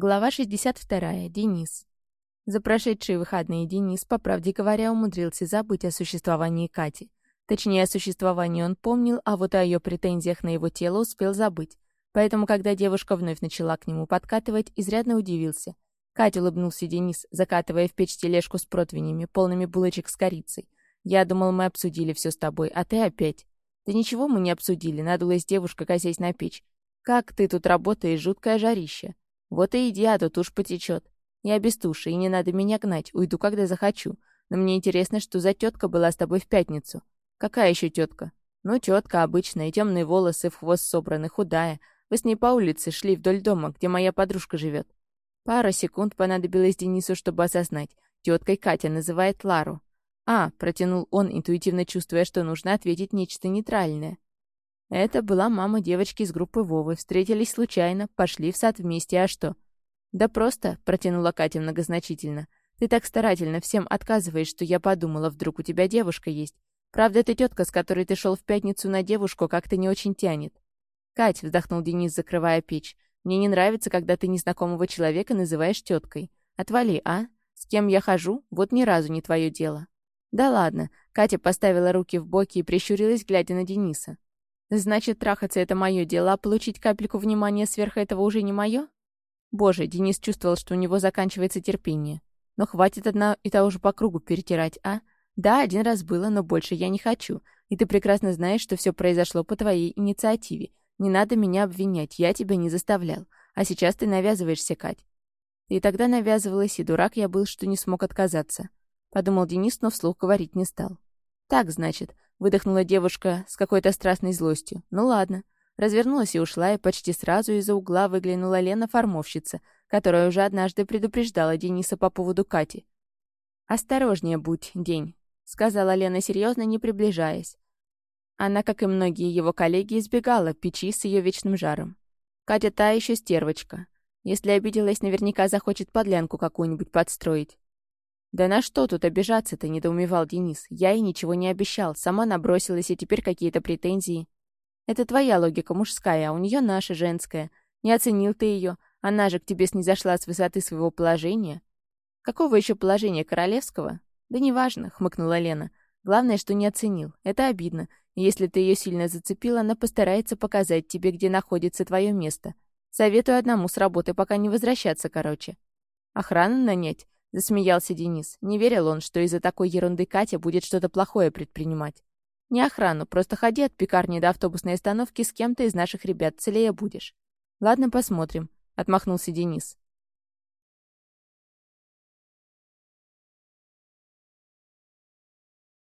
Глава 62. Денис. За прошедшие выходные Денис, по правде говоря, умудрился забыть о существовании Кати. Точнее, о существовании он помнил, а вот о ее претензиях на его тело успел забыть. Поэтому, когда девушка вновь начала к нему подкатывать, изрядно удивился. Катя улыбнулся Денис, закатывая в печь тележку с противнями, полными булочек с корицей. «Я думал, мы обсудили все с тобой, а ты опять». «Да ничего мы не обсудили», — надулась девушка, косясь на печь. «Как ты тут работаешь, жуткое жарище». Вот и иди, а то тушь потечет. Я без туши, и не надо меня гнать, уйду, когда захочу. Но мне интересно, что за тетка была с тобой в пятницу. Какая еще тетка? Ну, тетка обычная, темные волосы, в хвост собраны, худая. Вы с ней по улице шли вдоль дома, где моя подружка живет. Пара секунд понадобилось Денису, чтобы осознать. Теткой Катя называет Лару. «А», — протянул он, интуитивно чувствуя, что нужно ответить нечто нейтральное. Это была мама девочки из группы Вовы. Встретились случайно, пошли в сад вместе, а что? Да просто, протянула Катя многозначительно. Ты так старательно всем отказываешь, что я подумала, вдруг у тебя девушка есть. Правда, эта тетка, с которой ты шел в пятницу на девушку, как-то не очень тянет. Кать, вздохнул Денис, закрывая печь. Мне не нравится, когда ты незнакомого человека называешь теткой. Отвали, а? С кем я хожу, вот ни разу не твое дело. Да ладно. Катя поставила руки в боки и прищурилась, глядя на Дениса. Значит, трахаться — это мое дело, а получить капельку внимания сверх этого уже не мое? Боже, Денис чувствовал, что у него заканчивается терпение. Но хватит одна и того же по кругу перетирать, а? Да, один раз было, но больше я не хочу. И ты прекрасно знаешь, что все произошло по твоей инициативе. Не надо меня обвинять, я тебя не заставлял. А сейчас ты навязываешься, Кать. И тогда навязывалась, и дурак я был, что не смог отказаться. Подумал Денис, но вслух говорить не стал. Так, значит, Выдохнула девушка с какой-то страстной злостью. «Ну ладно». Развернулась и ушла, и почти сразу из-за угла выглянула Лена-формовщица, которая уже однажды предупреждала Дениса по поводу Кати. «Осторожнее будь, день», — сказала Лена серьезно, не приближаясь. Она, как и многие его коллеги, избегала печи с ее вечным жаром. Катя та еще стервочка. Если обиделась, наверняка захочет подлянку какую-нибудь подстроить. «Да на что тут обижаться-то?» — недоумевал Денис. «Я ей ничего не обещал, сама набросилась, и теперь какие-то претензии». «Это твоя логика мужская, а у нее наша женская. Не оценил ты ее, она же к тебе снизошла с высоты своего положения». «Какого еще положения, королевского?» «Да неважно», — хмыкнула Лена. «Главное, что не оценил. Это обидно. Если ты ее сильно зацепил, она постарается показать тебе, где находится твое место. Советую одному с работы пока не возвращаться, короче. Охрану нанять?» — засмеялся Денис. Не верил он, что из-за такой ерунды Катя будет что-то плохое предпринимать. «Не охрану, просто ходи от пекарни до автобусной остановки с кем-то из наших ребят, целее будешь». «Ладно, посмотрим», — отмахнулся Денис.